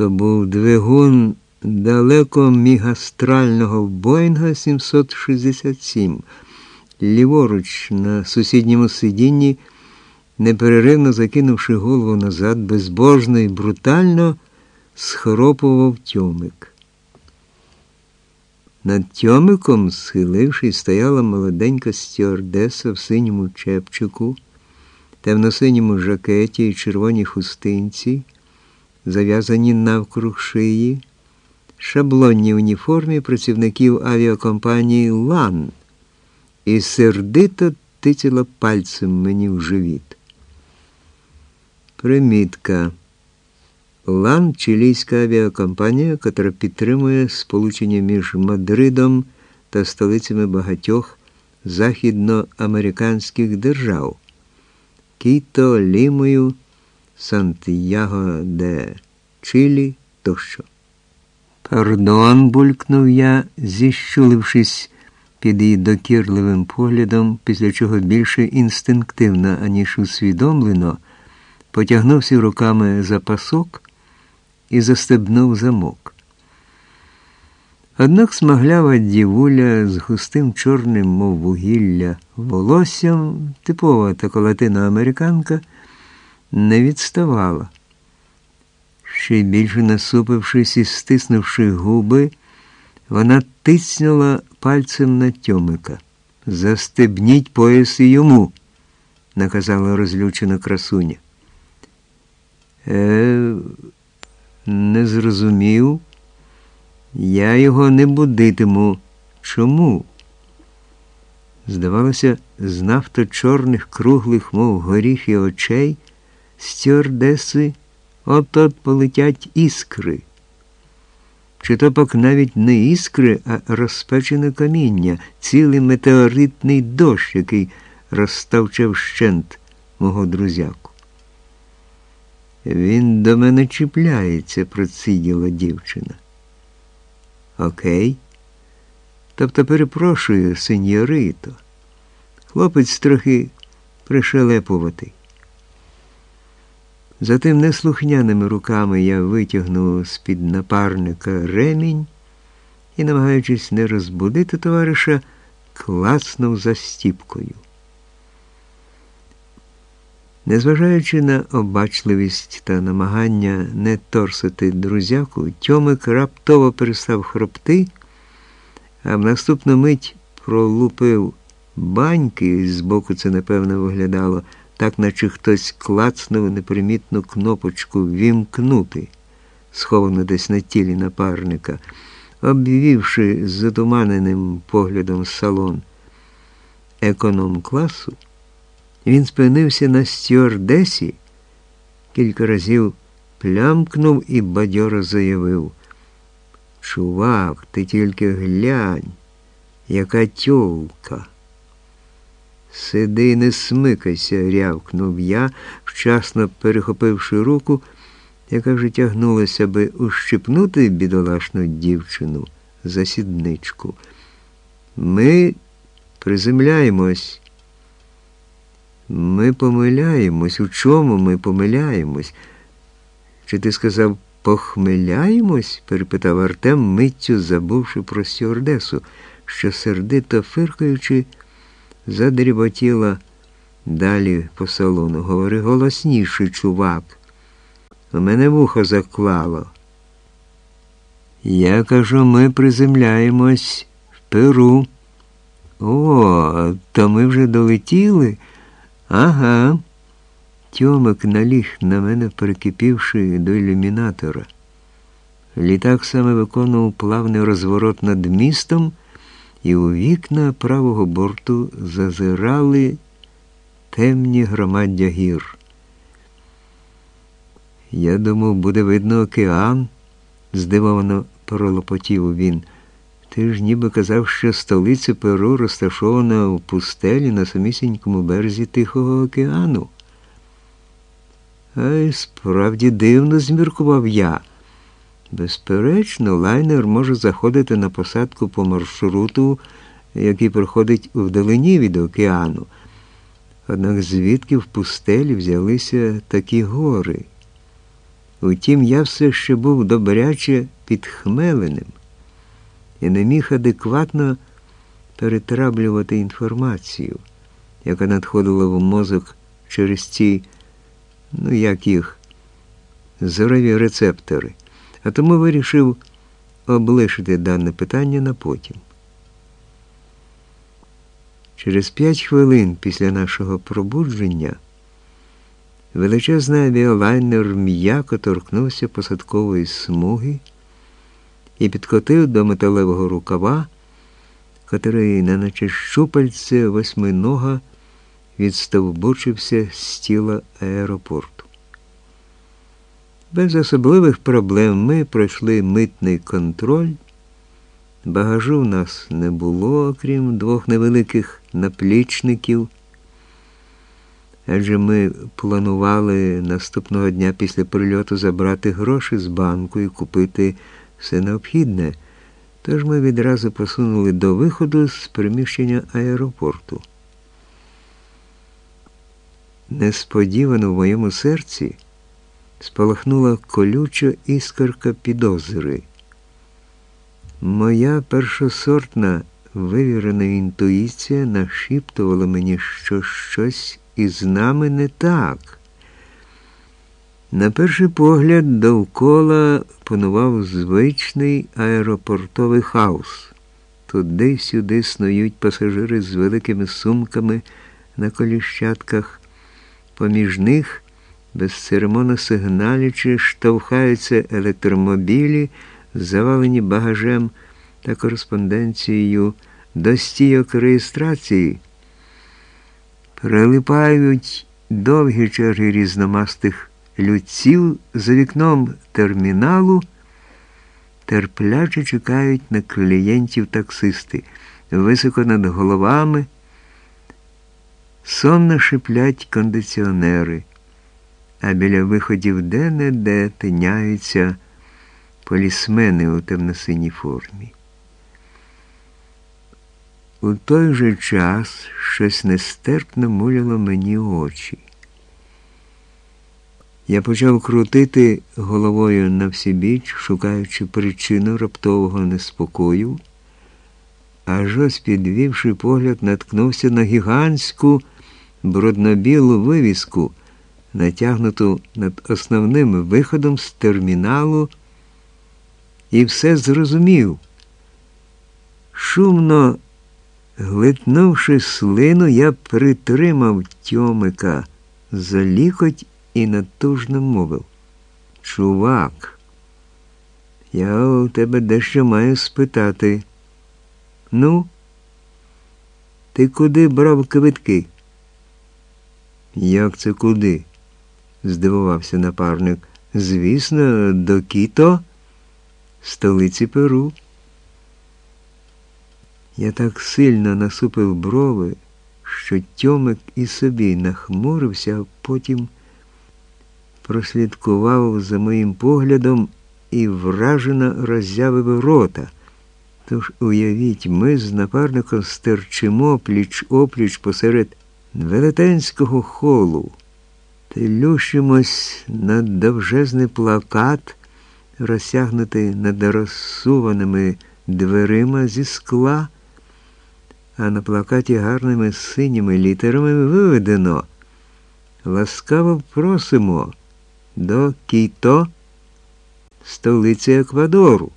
То був двигун далекомігастрального Боїнга 767. Ліворуч на сусідньому сидінні, неперервно закинувши голову назад, безбожно і брутально схоропував тьомик. Над тьомиком, схилившись, стояла молоденька стюардеса в синьому чепчику, темно-синьому жакеті і червоній хустинці, зав'язані навкруг шиї шаблонній уніформі працівників авіакомпанії Лан і сердито тицяла пальцем мені в живіт. Примітка. Лан чилійська авіакомпанія, яка підтримує сполучення між Мадридом та столицями багатьох західноамериканських держав Кіто, Лімою, Сантьяго де Чилі тощо. Пардон, булькнув я, зіщулившись під її докірливим поглядом, після чого більше інстинктивно, аніж усвідомлено, потягнувся руками за пасок і застебнув замок. Однак смаглява дівуля з густим чорним, мов вугілля, волоссям, типова така латиноамериканка, не відставала ще більше насупившись і стиснувши губи, вона тиснула пальцем на тьомика. Застебніть пояс і йому, наказала розлючена красуня. Е, не зрозумів. Я його не будитиму. Чому? Здавалося, з нафто чорних круглих, мов горіхи очей, стюардеси от-от полетять іскри. Чи то пак навіть не іскри, а розпечене каміння, цілий метеоритний дощ, який розставче вщент мого друзяку. Він до мене чіпляється, проциділа дівчина. Окей. Тобто перепрошую, сеньорито. Хлопець трохи пришелепуватий. Затим неслухняними руками я витягнув з-під напарника ремінь і, намагаючись не розбудити товариша, клацнув застіпкою. Незважаючи на обачливість та намагання не торсити друзяку, Тьомик раптово перестав хропти, а в наступну мить пролупив баньки, з боку це, напевно, виглядало так наче хтось клацнув непримітну кнопочку Вімкнути, сховану десь на тілі напарника, обвівши затуманеним поглядом салон економ класу, він спинився на стюардесі, кілька разів плямкнув і бадьоро заявив. Чувак, ти тільки глянь, яка тьолка. Сиди, не смикайся, рявкнув я, вчасно перехопивши руку, яка вже тягнулася би ущипнути бідолашну дівчину за сідничку. Ми приземляємось. Ми помиляємось. У чому ми помиляємось? Чи ти сказав похмиляємось? перепитав Артем, миттю забувши про стюардесу, що сердито фиркаючи задріботіла далі по салону. Говори голосніше, чувак. У мене вухо заклало. Я кажу, ми приземляємось в Перу. О, то ми вже долетіли? Ага. Тьомик наліг на мене, перекипівши до ілюмінатора. Літак саме виконував плавний розворот над містом і у вікна правого борту зазирали темні громаддя гір. Я думав, буде видно океан, здивовано пролопотів він. Ти ж ніби казав, що столиця Перу розташована в пустелі на самісінькому березі Тихого океану. Ай, справді дивно зміркував я. Безперечно, лайнер може заходити на посадку по маршруту, який проходить вдалині від океану. Однак звідки в пустелі взялися такі гори? Утім, я все ще був добряче підхмеленим і не міг адекватно перетраблювати інформацію, яка надходила в мозок через ці, ну як їх, зорові рецептори, а тому вирішив облишити дане питання на потім. Через п'ять хвилин після нашого пробудження величезний авіалайнер м'яко торкнувся посадкової смуги і підкотив до металевого рукава, котрий, неначе щупальце восьминога, відстовбучився з тіла аеропорту. Без особливих проблем ми пройшли митний контроль. Багажу в нас не було, окрім двох невеликих наплічників, адже ми планували наступного дня після прильоту забрати гроші з банку і купити все необхідне, тож ми відразу посунули до виходу з приміщення аеропорту. Несподівано в моєму серці спалахнула колюча іскорка підозри. Моя першосортна вивірена інтуїція нашіптувала мені, що щось із нами не так. На перший погляд, довкола панував звичний аеропортовий хаос. Туди-сюди снують пасажири з великими сумками на коліщатках, поміж них, безцеремонно сигналячи, штовхаються електромобілі завалені багажем та кореспонденцією до стійок реєстрації, прилипають довгі черги різномастих людців за вікном терміналу, терпляче чекають на клієнтів таксисти, високо над головами, сонно шиплять кондиціонери, а біля виходів де-не-де тиняються полісмени у темно-синій формі. У той же час щось нестерпно муляло мені очі. Я почав крутити головою на всі біч, шукаючи причину раптового неспокою, аж ось підвівши погляд, наткнувся на гігантську бруднобілу вивіску, натягнуту над основним виходом з терміналу і все зрозумів. Шумно глитнувши слину, я притримав Тьомика за лікоть і натужно мовив. Чувак, я у тебе дещо маю спитати. Ну, ти куди брав квитки? Як це куди? Здивувався напарник. Звісно, до кіто столиці Перу. Я так сильно насупив брови, що Тьомик і собі нахмурився, а потім прослідкував за моїм поглядом і вражено роззявив рота. Тож, уявіть, ми з напарником стерчимо пліч опліч посеред велетенського холу, телющимось на довжезний плакат розсягнутий над розсуваними дверима зі скла, а на плакаті гарними синіми літерами виведено. Ласкаво просимо до Кіто, столиці Еквадору.